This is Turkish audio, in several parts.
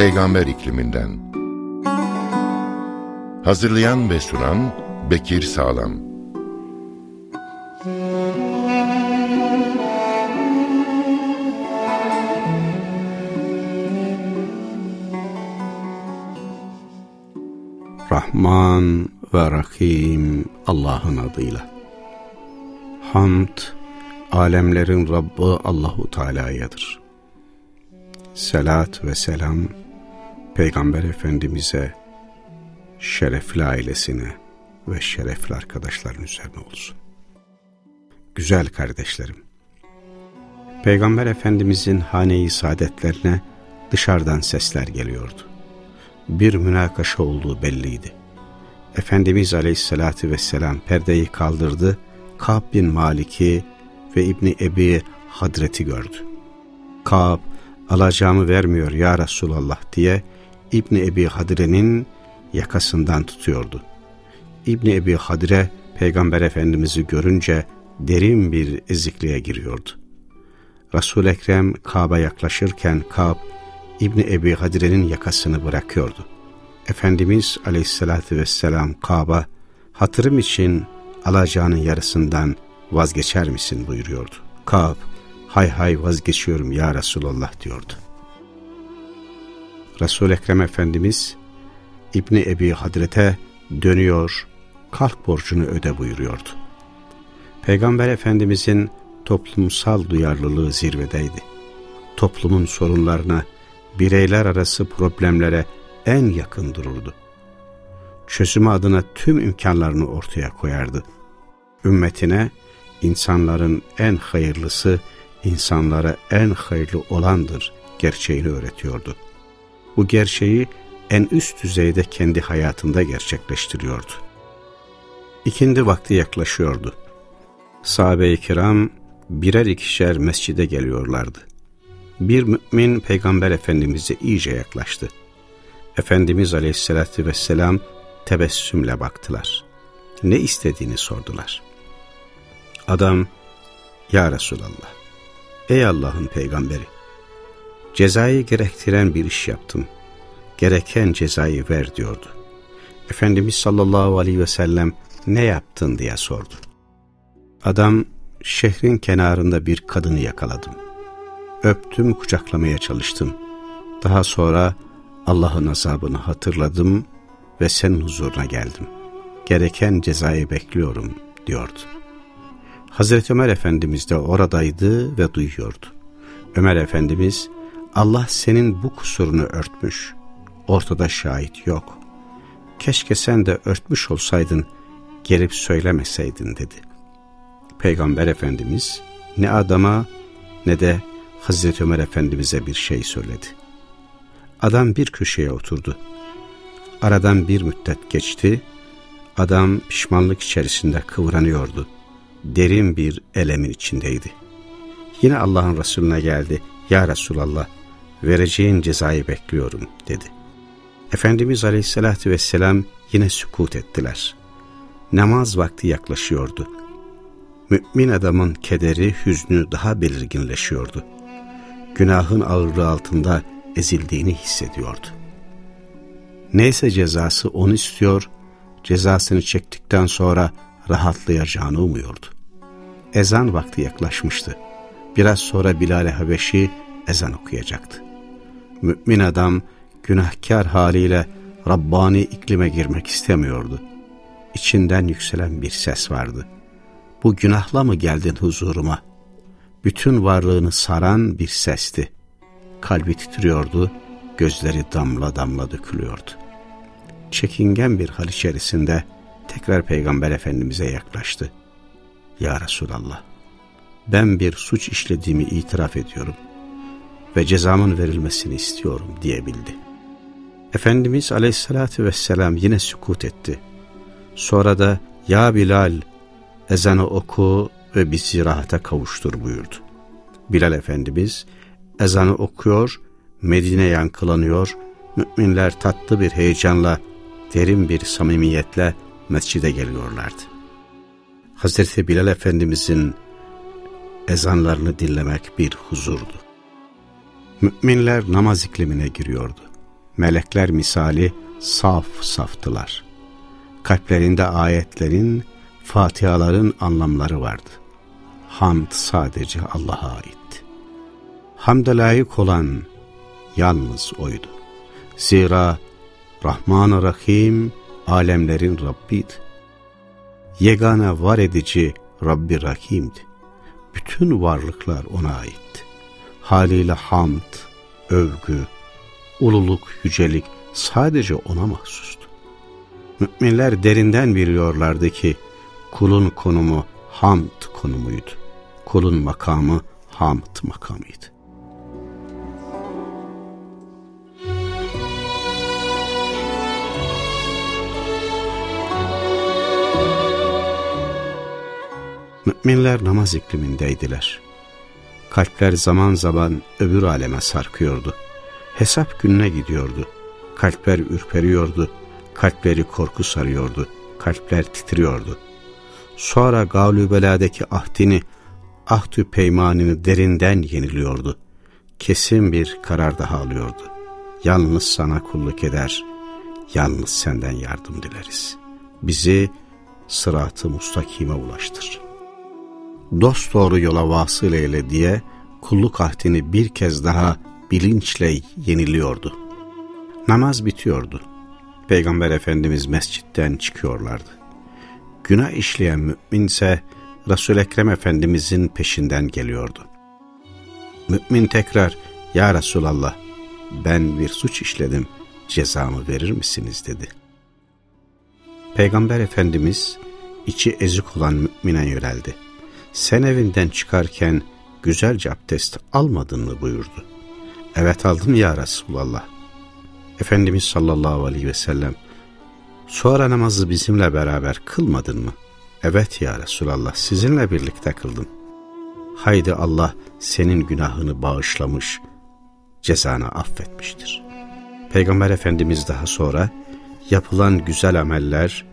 Peygamber ikliminden. Hazırlayan ve sunan Bekir Sağlam. Rahman ve Rahim Allah'ın adıyla. Hamd, alemlerin Rabbi Allahu Teala'yadır. Selat ve selam Peygamber Efendimiz'e, şerefli ailesine ve şerefli arkadaşların üzerine olsun. Güzel kardeşlerim, Peygamber Efendimiz'in hane-i saadetlerine dışarıdan sesler geliyordu. Bir münakaşa olduğu belliydi. Efendimiz Aleyhisselatü Vesselam perdeyi kaldırdı, Ka'b bin Malik'i ve İbni Ebi Hadret'i gördü. Ka'b, alacağımı vermiyor ya Resulallah diye İbni Ebi Hadire'nin yakasından tutuyordu. İbni Ebi Hadire Peygamber Efendimiz'i görünce derin bir ezikliğe giriyordu. resul Ekrem Kabe'a yaklaşırken Kab İbni Ebi Hadire'nin yakasını bırakıyordu. Efendimiz aleyhissalatü vesselam Kabe'a hatırım için alacağının yarısından vazgeçer misin buyuruyordu. Kab hay hay vazgeçiyorum ya Resulallah diyordu. Resul-i Ekrem Efendimiz İbni Ebi Hadret'e dönüyor, kalk borcunu öde buyuruyordu. Peygamber Efendimizin toplumsal duyarlılığı zirvedeydi. Toplumun sorunlarına, bireyler arası problemlere en yakın dururdu. Çözümü adına tüm imkanlarını ortaya koyardı. Ümmetine insanların en hayırlısı, insanlara en hayırlı olandır gerçeğini öğretiyordu. Bu gerçeği en üst düzeyde kendi hayatında gerçekleştiriyordu. İkindi vakti yaklaşıyordu. Sahabe-i kiram birer ikişer mescide geliyorlardı. Bir mümin Peygamber Efendimiz'e iyice yaklaştı. Efendimiz Aleyhisselatü Vesselam tebessümle baktılar. Ne istediğini sordular. Adam, Ya Resulallah, ey Allah'ın peygamberi, cezayı gerektiren bir iş yaptım. Gereken cezayı ver diyordu. Efendimiz sallallahu aleyhi ve sellem ne yaptın diye sordu. Adam şehrin kenarında bir kadını yakaladım. Öptüm kucaklamaya çalıştım. Daha sonra Allah'ın azabını hatırladım ve senin huzuruna geldim. Gereken cezayı bekliyorum diyordu. Hazreti Ömer Efendimiz de oradaydı ve duyuyordu. Ömer Efendimiz Allah senin bu kusurunu örtmüş. Ortada şahit yok. Keşke sen de örtmüş olsaydın, gelip söylemeseydin dedi. Peygamber Efendimiz ne adama ne de Hazreti Ömer Efendimiz'e bir şey söyledi. Adam bir köşeye oturdu. Aradan bir müddet geçti. Adam pişmanlık içerisinde kıvranıyordu. Derin bir elemin içindeydi. Yine Allah'ın Resulüne geldi. Ya Resulallah vereceğin cezayı bekliyorum dedi. Efendimiz Aleyhisselatü Vesselam yine sükut ettiler. Namaz vakti yaklaşıyordu. Mümin adamın kederi, hüznü daha belirginleşiyordu. Günahın ağırlığı altında ezildiğini hissediyordu. Neyse cezası onu istiyor, cezasını çektikten sonra rahatlayacağını umuyordu. Ezan vakti yaklaşmıştı. Biraz sonra Bilal-i Habeşi ezan okuyacaktı. Mümin adam günahkar haliyle Rabbani iklime girmek istemiyordu. İçinden yükselen bir ses vardı. Bu günahla mı geldin huzuruma? Bütün varlığını saran bir sesti. Kalbi titriyordu, gözleri damla damla dökülüyordu. Çekingen bir hal içerisinde tekrar Peygamber Efendimiz'e yaklaştı. Ya Resulallah, ben bir suç işlediğimi itiraf ediyorum ve cezamın verilmesini istiyorum diyebildi. Efendimiz aleyhissalatü vesselam yine sükut etti. Sonra da ya Bilal ezanı oku ve bizi rahata kavuştur buyurdu. Bilal Efendimiz ezanı okuyor, Medine yankılanıyor, müminler tatlı bir heyecanla, derin bir samimiyetle mescide geliyorlardı. Hazreti Bilal Efendimizin ezanlarını dinlemek bir huzurdu. Müminler namaz iklimine giriyordu. melekler misali saf saftılar. Kalplerinde ayetlerin, fatihaların anlamları vardı. Hamd sadece Allah'a ait. Hamda layık olan yalnız oydu. Zira Rahman-ı Rahim alemlerin Rabbiydi. Yegane var edici Rabbi Rahim'di. Bütün varlıklar ona aitti. Haliyle hamd, övgü, ululuk, yücelik sadece ona mahsustu. Müminler derinden biliyorlardı ki kulun konumu hamd konumuydu. Kulun makamı hamd makamıydı. Müminler namaz iklimindeydiler. Kalpler zaman zaman öbür aleme sarkıyordu. Hesap gününe gidiyordu. Kalpler ürperiyordu. Kalpleri korku sarıyordu. Kalpler titriyordu. Sonra gavlübeladeki ahdini, ahdü peymanını derinden yeniliyordu. Kesin bir karar daha alıyordu. Yalnız sana kulluk eder, yalnız senden yardım dileriz. Bizi sıratı mustakime ulaştır. Dost doğru yola vasıl eyle diye kulluk ahdini bir kez daha bilinçle yeniliyordu. Namaz bitiyordu. Peygamber Efendimiz mescitten çıkıyorlardı. Günah işleyen mümin ise resul Ekrem Efendimizin peşinden geliyordu. Mümin tekrar, Ya Resulallah, ben bir suç işledim, cezamı verir misiniz dedi. Peygamber Efendimiz, içi ezik olan mümine yöneldi. Sen evinden çıkarken güzelce abdest almadın mı buyurdu. Evet aldım ya Resulallah. Efendimiz sallallahu aleyhi ve sellem sonra namazı bizimle beraber kılmadın mı? Evet ya Resulallah sizinle birlikte kıldım. Haydi Allah senin günahını bağışlamış, cezanı affetmiştir. Peygamber Efendimiz daha sonra yapılan güzel ameller,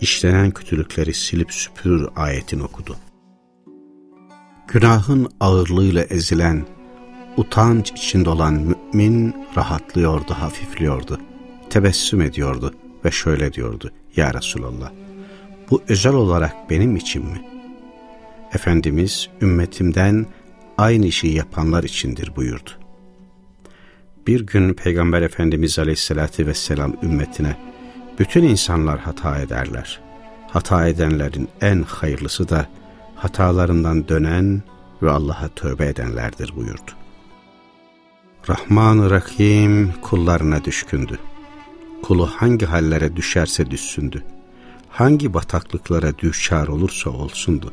işlenen kötülükleri silip süpürür ayetini okudu. Günahın ağırlığıyla ezilen, utanç içinde olan mümin rahatlıyordu, hafifliyordu. Tebessüm ediyordu ve şöyle diyordu. Ya Resulallah, bu özel olarak benim için mi? Efendimiz ümmetimden aynı işi yapanlar içindir buyurdu. Bir gün Peygamber Efendimiz Aleyhisselatü Vesselam ümmetine, bütün insanlar hata ederler. Hata edenlerin en hayırlısı da hatalarından dönen ve Allah'a tövbe edenlerdir buyurdu. Rahman-ı Rahim kullarına düşkündü. Kulu hangi hallere düşerse düşsündü. Hangi bataklıklara düşar olursa olsundu.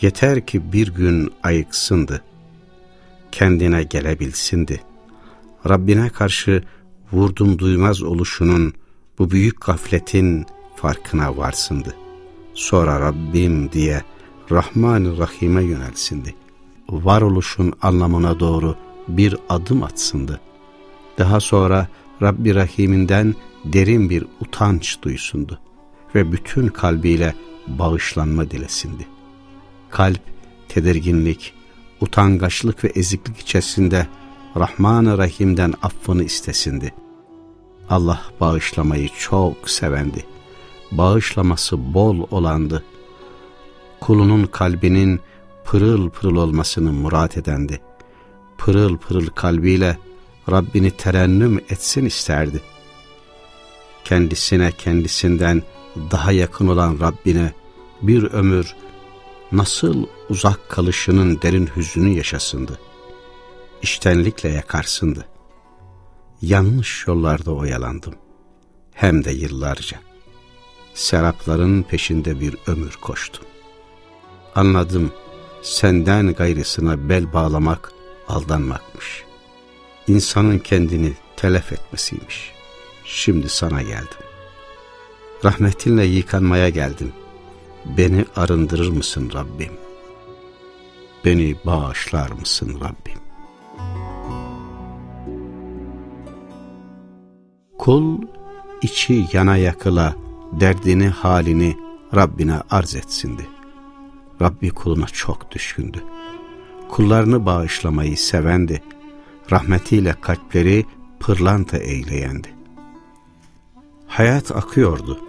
Yeter ki bir gün ayıksındı. Kendine gelebilsindi. Rabbine karşı vurdum duymaz oluşunun, bu büyük gafletin farkına varsındı. Sonra Rabbim diye Rahman-ı Rahim'e yönelsindi. Varoluşun anlamına doğru bir adım atsındı. Daha sonra Rabbi Rahim'inden derin bir utanç duysundu ve bütün kalbiyle bağışlanma dilesindi. Kalp, tedirginlik, utangaçlık ve eziklik içerisinde Rahman-ı Rahim'den affını istesindi. Allah bağışlamayı çok sevendi. Bağışlaması bol olandı. Kulunun kalbinin pırıl pırıl olmasını murat edendi pırıl pırıl kalbiyle Rabbini terennüm etsin isterdi. Kendisine kendisinden daha yakın olan Rabbine bir ömür nasıl uzak kalışının derin hüznünü yaşasındı. İştenlikle yakarsındı. Yanlış yollarda oyalandım. Hem de yıllarca. Serapların peşinde bir ömür koştum. Anladım, senden gayrısına bel bağlamak aldanmakmış. İnsanın kendini telef etmesiymiş. Şimdi sana geldim. Rahmetinle yıkanmaya geldim. Beni arındırır mısın Rabbim? Beni bağışlar mısın Rabbim? Kul içi yana yakıla derdini halini Rabbine arz etsindi. Rabbi kuluna çok düşkündü kullarını bağışlamayı sevendi. Rahmetiyle kalpleri pırlanta eyleyendi. Hayat akıyordu.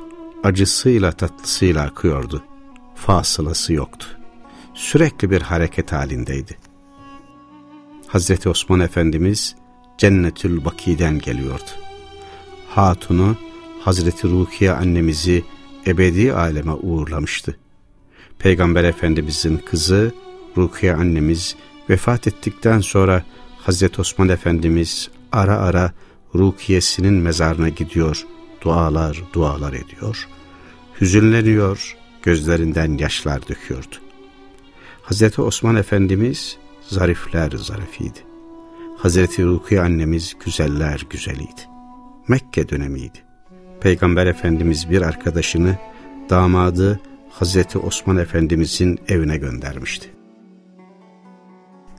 Acısıyla tatlısıyla akıyordu. Fasılası yoktu. Sürekli bir hareket halindeydi. Hazreti Osman Efendimiz Cennetül Baki'den geliyordu. Hatunu Hazreti Rukiye annemizi ebedi aleme uğurlamıştı. Peygamber Efendimizin kızı Rukiye annemiz vefat ettikten sonra Hazreti Osman Efendimiz ara ara Rukiye'sinin mezarına gidiyor, dualar dualar ediyor, hüzünleniyor, gözlerinden yaşlar döküyordu. Hazreti Osman Efendimiz zarifler zarifiydi. Hazreti Rukiye annemiz güzeller güzeliydi. Mekke dönemiydi. Peygamber Efendimiz bir arkadaşını damadı Hazreti Osman Efendimizin evine göndermişti.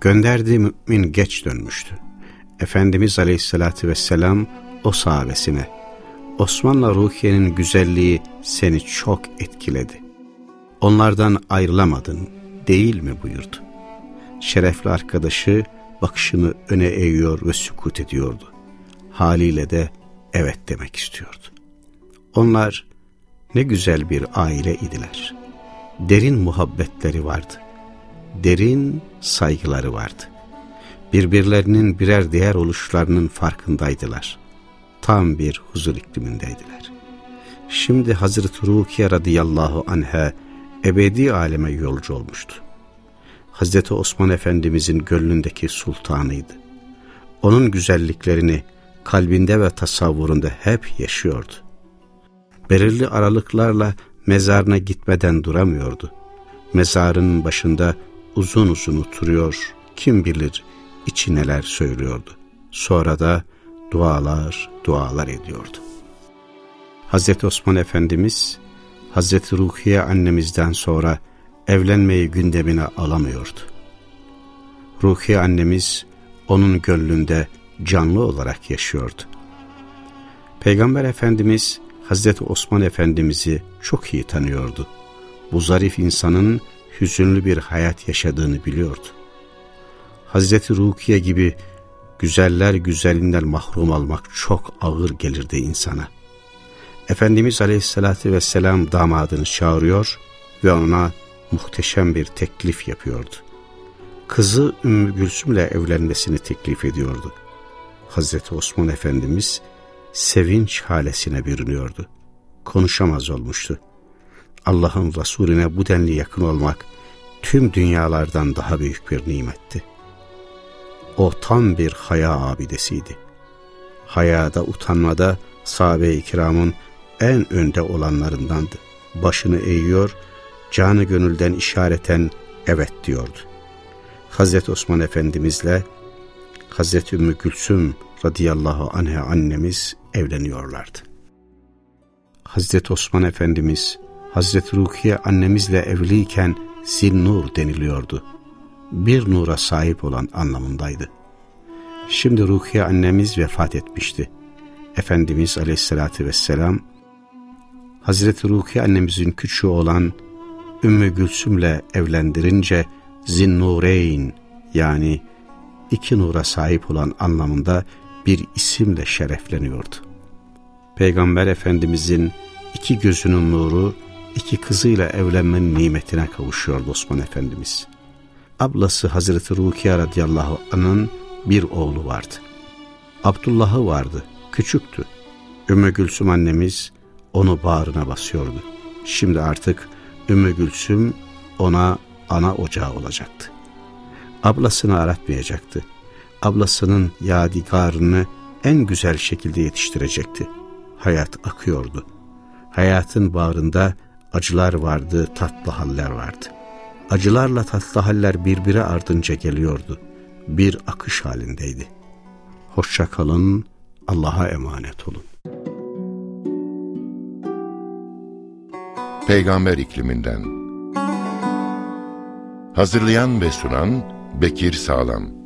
Gönderdiği mümin geç dönmüştü. Efendimiz Aleyhisselatü Vesselam o sahabesine Osman'la Rukiye'nin güzelliği seni çok etkiledi. Onlardan ayrılamadın değil mi buyurdu. Şerefli arkadaşı bakışını öne eğiyor ve sükut ediyordu. Haliyle de evet demek istiyordu. Onlar ne güzel bir aile idiler. Derin muhabbetleri vardı. Derin saygıları vardı. Birbirlerinin birer değer oluşlarının farkındaydılar. Tam bir huzur iklimindeydiler. Şimdi Hazreti Rukiye radıyallahu anh'a ebedi aleme yolcu olmuştu. Hazreti Osman Efendimizin gönlündeki sultanıydı. Onun güzelliklerini kalbinde ve tasavvurunda hep yaşıyordu belirli aralıklarla mezarına gitmeden duramıyordu. Mezarın başında uzun uzun oturuyor, kim bilir içi neler söylüyordu. Sonra da dualar, dualar ediyordu. Hazreti Osman Efendimiz, Hazreti Rukiye annemizden sonra evlenmeyi gündemine alamıyordu. Rukiye annemiz onun gönlünde canlı olarak yaşıyordu. Peygamber Efendimiz Hazreti Osman Efendimiz'i çok iyi tanıyordu. Bu zarif insanın hüzünlü bir hayat yaşadığını biliyordu. Hazreti Rukiye gibi güzeller güzelinden mahrum olmak çok ağır gelirdi insana. Efendimiz Aleyhisselatü Vesselam damadını çağırıyor ve ona muhteşem bir teklif yapıyordu. Kızı Ümmü Gülsüm'le evlenmesini teklif ediyordu. Hazreti Osman Efendimiz sevinç halesine bürünüyordu. Konuşamaz olmuştu. Allah'ın Resulüne bu denli yakın olmak tüm dünyalardan daha büyük bir nimetti. O tam bir haya abidesiydi. Hayada, utanmada sahabe-i kiramın en önde olanlarındandı. Başını eğiyor, canı gönülden işareten evet diyordu. Hazreti Osman Efendimizle Hazreti Ümmü Gülsüm radıyallahu anha annemiz evleniyorlardı. Hazreti Osman Efendimiz, Hazreti Rukiye annemizle evliyken Zinnur deniliyordu. Bir nura sahip olan anlamındaydı. Şimdi Rukiye annemiz vefat etmişti. Efendimiz aleyhissalatü vesselam, Hazreti Rukiye annemizin küçüğü olan Ümmü Gülsüm'le evlendirince Zinnureyn yani iki nura sahip olan anlamında bir isimle şerefleniyordu. Peygamber Efendimizin iki gözünün nuru, iki kızıyla evlenmenin nimetine kavuşuyordu Osman Efendimiz. Ablası Hazreti Rukiye radıyallahu anın bir oğlu vardı. Abdullah'ı vardı, küçüktü. Ümmü Gülsüm annemiz onu bağrına basıyordu. Şimdi artık Ümmü Gülsüm ona ana ocağı olacaktı. Ablasını aratmayacaktı ablasının yadigarını en güzel şekilde yetiştirecekti. Hayat akıyordu. Hayatın bağrında acılar vardı, tatlı haller vardı. Acılarla tatlı haller birbiri ardınca geliyordu. Bir akış halindeydi. Hoşça kalın, Allah'a emanet olun. Peygamber ikliminden Hazırlayan ve sunan Bekir Sağlam